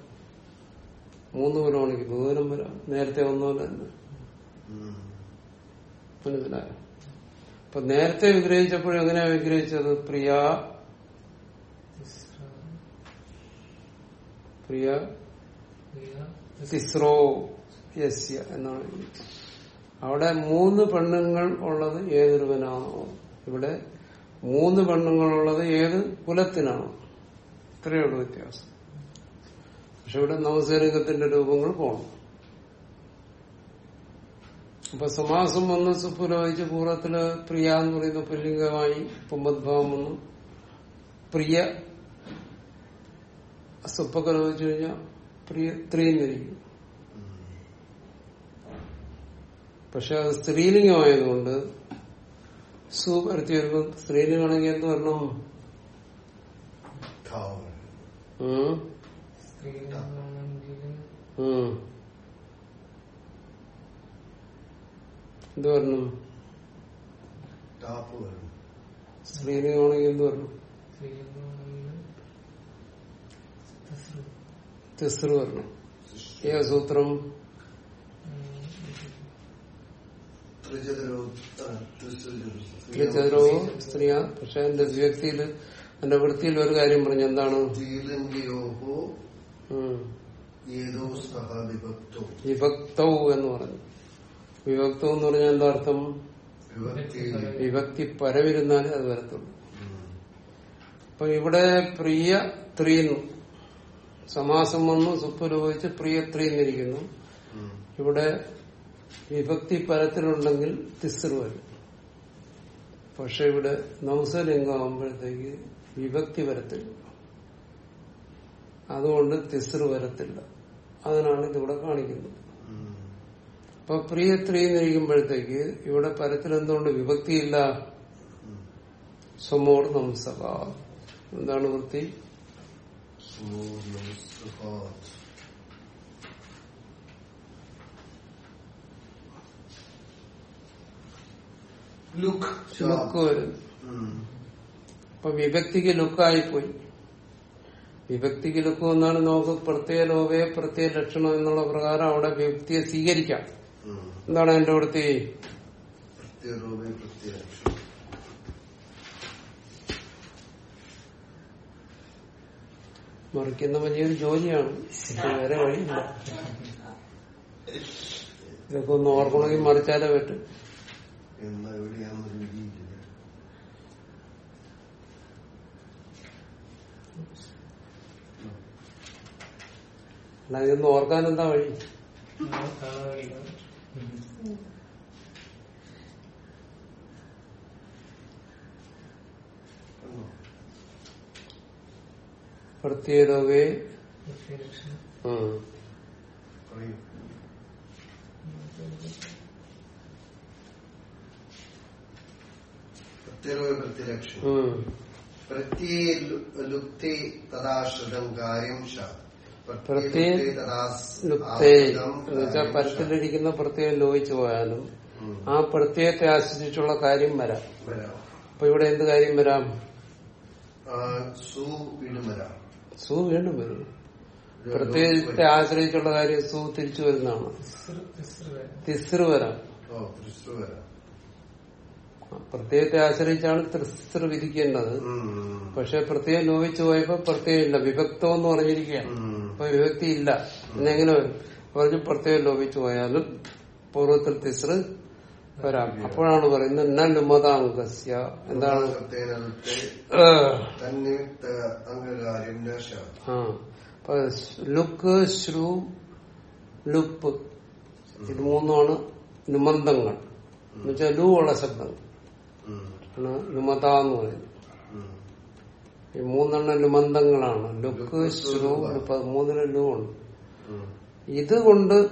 മൂന്ന് കുലമാണെങ്കിൽ ബഹുവനം വരാം. നേരത്തെ ഒന്നുപോലെ തന്നെ. മനസ്സിലായോ? അപ്പൊ നേരത്തെ വിഗ്രഹിച്ചപ്പോഴും എങ്ങനെയാ വിഗ്രഹിച്ചത്? പ്രിയ പ്രിയ തിസ്രോ യസ്യ എന്നാണ് വിഗ്രഹിച്ചത്. അവിടെ മൂന്ന് പെണ്ണുങ്ങൾ ഉള്ളത് ഏതൊരുവനാണോ? ഇവിടെ മൂന്ന് പെണ്ണുങ്ങൾ ഉള്ളത് ഏത്? കുലത്തിനാണോ. ഇത്രയേ ഉള്ളൂ വ്യത്യാസം. പക്ഷെ ഇവിടെ നവസലിംഗത്തിന്റെ രൂപങ്ങൾ പോകണം അപ്പൊ സമാസം വന്ന് സുപുരോഹിച്ച് പൂർവത്തിൽ പ്രിയ എന്ന് പറയുന്ന പുല്ലിംഗമായി പുമ്പദ്ഭാവം വന്നു. പ്രിയ സുപ്പൊക്കെ ലോചിച്ചു കഴിഞ്ഞാൽ പ്രിയ സ്ത്രീന്നിരിക്കും പക്ഷെ അത് സ്ത്രീലിംഗമായതുകൊണ്ട് സു വരുത്തി വരുമ്പോൾ സ്ത്രീലിംഗമാണെങ്കിൽ എന്ത് വരണം. എന്ത് പറഞ്ഞു സ്ത്രീലിംഗമാണെങ്കിൽ എന്ത് പ്രിയമാണെങ്കിൽ തിസ്രു പറഞ്ഞു ഏ സൂത്രം ത്രിജതരോ സ്ത്രീയാ. പക്ഷെ എന്റെ വ്യക്തിയിൽ എന്റെ വൃത്തിയിൽ ഒരു കാര്യം പറഞ്ഞു. എന്താണ്? വിഭക്തോ എന്ന് പറഞ്ഞു. വിഭക്തം എന്ന് പറഞ്ഞാൽ എന്താ അർത്ഥം? വിഭക്തി പരവിരുന്നാലേ അത് വരത്തുള്ളൂ. അപ്പൊ ഇവിടെ പ്രിയ ത്രീന്നു സമാസം വന്നു സുപ്പുരോഗിച്ച് പ്രിയ ത്രീന്നിരിക്കുന്നു. ഇവിടെ വിഭക്തി പരത്തിലുണ്ടെങ്കിൽ തിസ്രു വരും. പക്ഷെ ഇവിടെ നംസലിംഗമാകുമ്പോഴത്തേക്ക് വിഭക്തി വരത്തില്ല. അതുകൊണ്ട് തിസ്രു വരത്തില്ല. അതിനാണ് ഇതിവിടെ കാണിക്കുന്നത്. അപ്പൊ പ്രിയ ത്രീന്നിരിക്കുമ്പോഴത്തേക്ക് ഇവിടെ പരത്തിൽ എന്തുകൊണ്ട് വിഭക്തിയില്ല? സ്വമോർ നംസക എന്താണ് വൃത്തി? ലുക്ക് ലുക്ക് വരും ഉം. അപ്പൊ വിഭക്തിക്ക് ലുക്കായിപ്പോയി വിഭക്തിക്ക് ലുക്ക് എന്നാണ് നമുക്ക് പ്രത്യേക ലോകയെ പ്രത്യേക ലക്ഷണം എന്നുള്ള പ്രകാരം അവിടെ വിഭക്തിയെ സ്വീകരിക്കാം. എന്താണ് എന്റെ അടുത്ത് മറിക്കുന്ന വലിയൊരു ജോലിയാണ്. വേറെ വഴിയില്ല. ഇതൊക്കെ ഒന്ന് ഓർക്കണമെങ്കിൽ മറിച്ചാലേ പറ്റും. എന്ന എവിടെയാണെന്ന് വിധിയില്ല അല്ല ഇതൊന്ന് ഓർക്കാൻ എന്താ വഴി? പ്രത്യേകവേ കണ്ടോ? പ്രത്യേക ലോകയെ പ്രത്യലക്ഷണം ഉം. പറയൂ പ്രത്യയരൂപേ പ്രത്യയക്ഷരം ഉം. പ്രത്യേ ലുപ്തേ തദാശ്രിതം കാര്യം ശ പ്രത്യേ തദാസ് ലുപ്തേ കാര്യം. പരത്തിലിരിക്കുന്ന പ്രത്യേകം ലോഹിച്ചു പോയാലും. ആ പ്രത്യയത്തെ ആശ്രയിച്ചുള്ള കാര്യം വരാം. അപ്പൊ ഇവിടെ എന്ത് കാര്യം വരാം? സു വീണ്ടും വരാം. സു വീണ്ടും വരും. പ്രത്യേകത്തെ ആശ്രയിച്ചുള്ള കാര്യം സു തിരിച്ചു വരുന്നതാണ്. തിസ്രു വരാം. വരും തിസ്രു വരാം ഓ തൃശ്രു വരാം പ്രത്യയത്തെ ആശ്രയിച്ചാണ് ത്രിസ്ത്ര വിധിക്കേണ്ടത്. പക്ഷെ പ്രത്യേകം ലോപിച്ചു പോയപ്പോ പ്രത്യേകം ഇല്ല വിഭക്തം എന്ന് പറഞ്ഞിരിക്കുകയാണ്. അപ്പൊ വിഭക്തി ഇല്ല എന്നെങ്ങനെ പറഞ്ഞു പ്രത്യേകം ലോപിച്ചു പോയാലും പൂർവത്തിൽ തിസ്ര വരാം. അപ്പോഴാണ് പറയുന്നത് ന ലുമതാംഗസ്യ എന്താണ്? ലുക്ക് ശ്രു ലുപ്പ്. ഇത് മൂന്നാണ് നിമന്തങ്ങൾ. എന്നുവെച്ചാൽ ലൂ ഉള്ള ശബ്ദങ്ങൾ. ആണ് ലുമത എന്ന് പറയുന്നത്. ഈ മൂന്നെണ്ണം ലുമന്തങ്ങളാണ്. ലുക്ക് ശ്രു മൂന്നിന് ലു ഉണ്ട്. ഉം. ഇതുകൊണ്ട്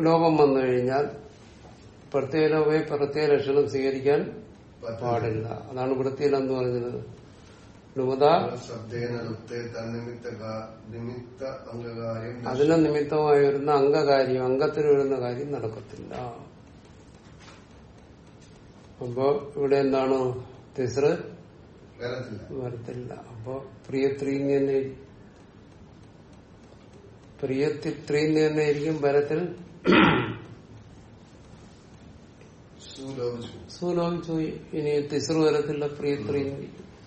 ലോകം വന്നു കഴിഞ്ഞാൽ പ്രത്യേക ലോകയെ പ്രത്യേക ലക്ഷണം സ്വീകരിക്കാൻ പാടില്ല. അതാണ് വൃത്തിയിൽ എന്ന് പറഞ്ഞത് അതിനെ നിമിത്തമായി വരുന്ന അംഗകാര്യം അംഗത്തിന് വരുന്ന കാര്യം നടക്കത്തില്ല. അപ്പോ ഇവിടെ എന്താണ് തിസ്ര വരത്തില്ല. അപ്പൊ പ്രിയത്രീന്ന് തന്നെ പ്രിയത്തിത്രീങ് തന്നെ ആയിരിക്കും വരത്തിൽ ചോയി ഇനി തിസ്രു വരത്തില്ല പ്രിയത്രീങ്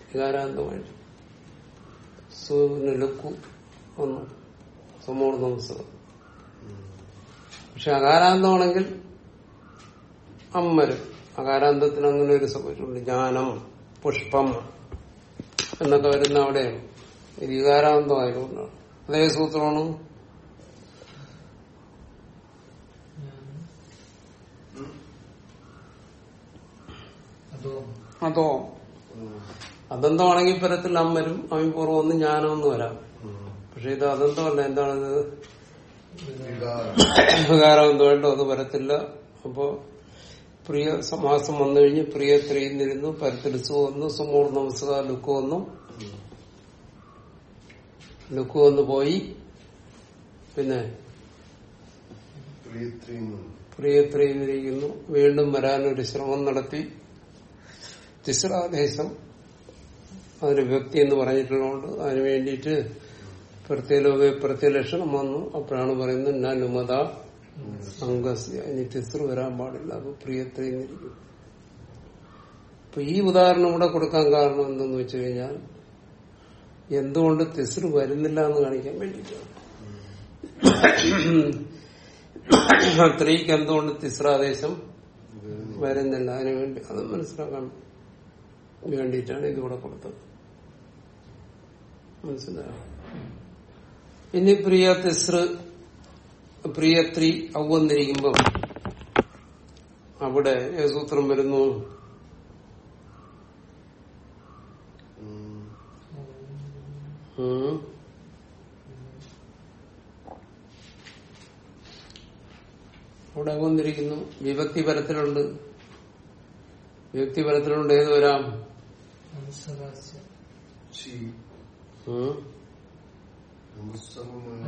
വികാരാന്തമായിട്ട്. സൂവിന് ലുക്കു ഒന്ന്. സമൂഹ നമസ്കാരം പക്ഷെ അകാരാന്തമാണെങ്കിൽ അമ്മരും. അകാരാന്തത്തിന് അങ്ങനെ ഒരു സംഭവിച്ചിട്ടുണ്ട് ജ്ഞാനം പുഷ്പം എന്നൊക്കെ വരുന്ന അവിടെയാണ് ഇത് വികാരാന്തമായതുകൊണ്ടാണ് അതേ സൂത്രമാണ്? അതോ അതന്തമാണെങ്കിൽ പരത്തിൽ അമ്മരും അമിപൂർവം ഒന്ന് ജ്ഞാനം ഒന്നും വരാം. പക്ഷെ ഇത് അതന്തമല്ല എന്താണിത്? വികാരം. വികാരാന്തമായിട്ടോ അത് വരത്തില്ല. അപ്പോ പ്രിയ സമാസം വന്നു കഴിഞ്ഞ് പ്രിയ ത്രീന്നിരുന്നു പരത്തിരിച്ചു വന്നു സുമൂർ നമസ്കാർ ലുക്ക് വന്നു. ലുക്ക് വന്നു പോയി. പിന്നെ പ്രിയ ത്രീന്നിരിക്കുന്നു വീണ്ടും വരാനൊരു ശ്രമം നടത്തി. തിസ്രാദേശം അതിന് വ്യക്തി എന്ന് പറഞ്ഞിട്ടുള്ളതുകൊണ്ട് അതിന് വേണ്ടിയിട്ട് പ്രത്യേക പ്രത്യലക്ഷണം വന്നു. അപ്പോഴാണ് പറയുന്നത് ഞാൻ നുമത അംഗസ്യ ഇനി വരാൻ പാടില്ല. അത് പ്രിയത്രിന്നിരിക്കും അപ്പൊ ഈ ഉദാഹരണം ഇവിടെ കൊടുക്കാൻ കാരണം എന്തെന്ന് വെച്ചു കഴിഞ്ഞാൽ എന്തുകൊണ്ട് തിസ്രു വരുന്നില്ല എന്ന് കാണിക്കാൻ വേണ്ടിയിട്ടാണ്. സ്ത്രീക്ക് എന്തുകൊണ്ട് തിസ്രാദേശം വരുന്നില്ല? അതിനു വേണ്ടി അത് മനസ്സിലാക്കാൻ വേണ്ടിയിട്ടാണ് ഇതിവിടെ കൊടുത്തത്. മനസ്സിലായോ? ഇനി പ്രിയ തിസ്ര പ്രിയത്രി ഔവന്നിരിക്കുമ്പം അവിടെ ഏത് സൂത്രം വരുന്നു. അവിടെ വന്നിരിക്കുന്നു വിഭക്തി പരത്തിലുണ്ട്. വിഭക്തി പരത്തിലുണ്ട്. ഏത് വരാം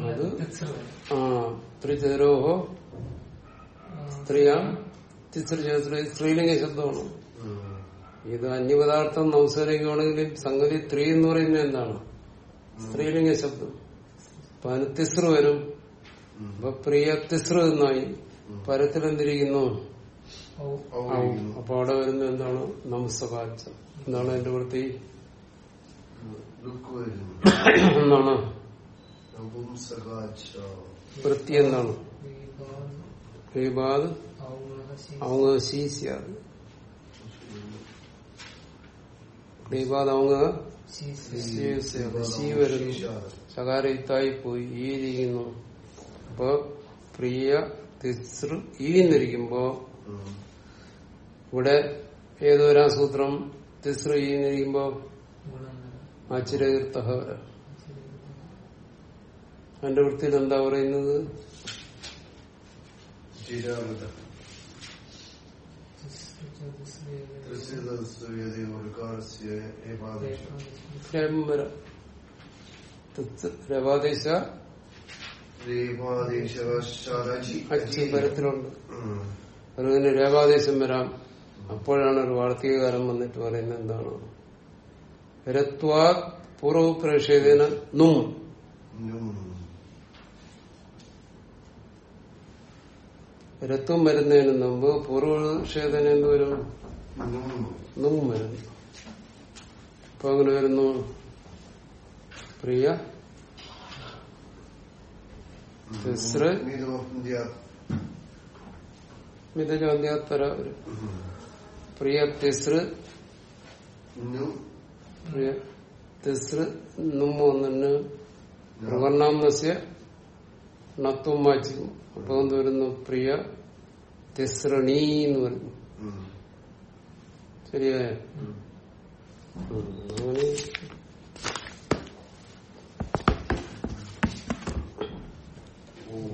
അത് ത്രിചരോഹോ സ്ത്രീയാം തിസ്ര സ്ത്രീലിംഗ ശബ്ദമാണ്. ഇത് അന്യപദാർത്ഥം നൗസലിംഗമാണെങ്കിലും സംഗതി സ്ത്രീ എന്ന് പറയുന്നത് എന്താണ്? സ്ത്രീലിംഗ ശബ്ദം. അപ്പൊ അതിന് തിസ്ര വരും. അപ്പൊ പ്രിയ തിസ്ര എന്നായി പരത്തിൽ എന്തിരിക്കുന്നു. അപ്പൊ അവിടെ വരുന്ന എന്താണ്? നമസ്കാച്ച എന്താണ് എന്റെ വൃത്തി? നപുംസകാച്ച. വൃത്തി എന്താണ് വിഭാഗ് വിവാദ് ഔഹസി அவங்க ശീസ്യാത് വിവാദ് அவங்க സീസി ശീ വരുന്നു ശകാരയുക്തായി പോയി ഈ ഇരിക്കുന്നു അപ്പൊ പ്രിയ തിസൃ ഈ എന്നിരിക്കുമ്പോ ഉം. ഇവിടെ ഏത് വരാൻ സൂത്രം തിസൃ ഈ എന്നിരിക്കുമ്പോ ഗുണങ്ങൾ ആശ്ചര്യകീർത്ത വരാം അതിന്റെ വൃത്തിയിൽ എന്താ പറയുന്നത്? രവാദേശ. രേവാദേശം വരാം. അപ്പോഴാണ് ഒരു വാർത്തീകാരം വന്നിട്ട് പറയുന്നത് എന്താണ്? രത്വാ പൂർവ പ്രേക്ഷേദന നും. രത്വം വരുന്നതിന് മുമ്പ് പൂർവക്ഷേതന എന്ത് വരും നും. വരുന്നു ഇപ്പൊ അങ്ങനെ വരുന്നു പ്രിയ തിസ്ര ഒരു പ്രിയ തിസൃ. പ്രിയ തിസൃ നും ഒന്നിന് പ്രവർണാമസ്യ നത്വം വായിച്ചു അപ്പൊ എന്ത് വരുന്നു പ്രിയ തിസ്രണീ എന്ന് വരുന്നു. ശരിയായ അങ്ങനെ ഓം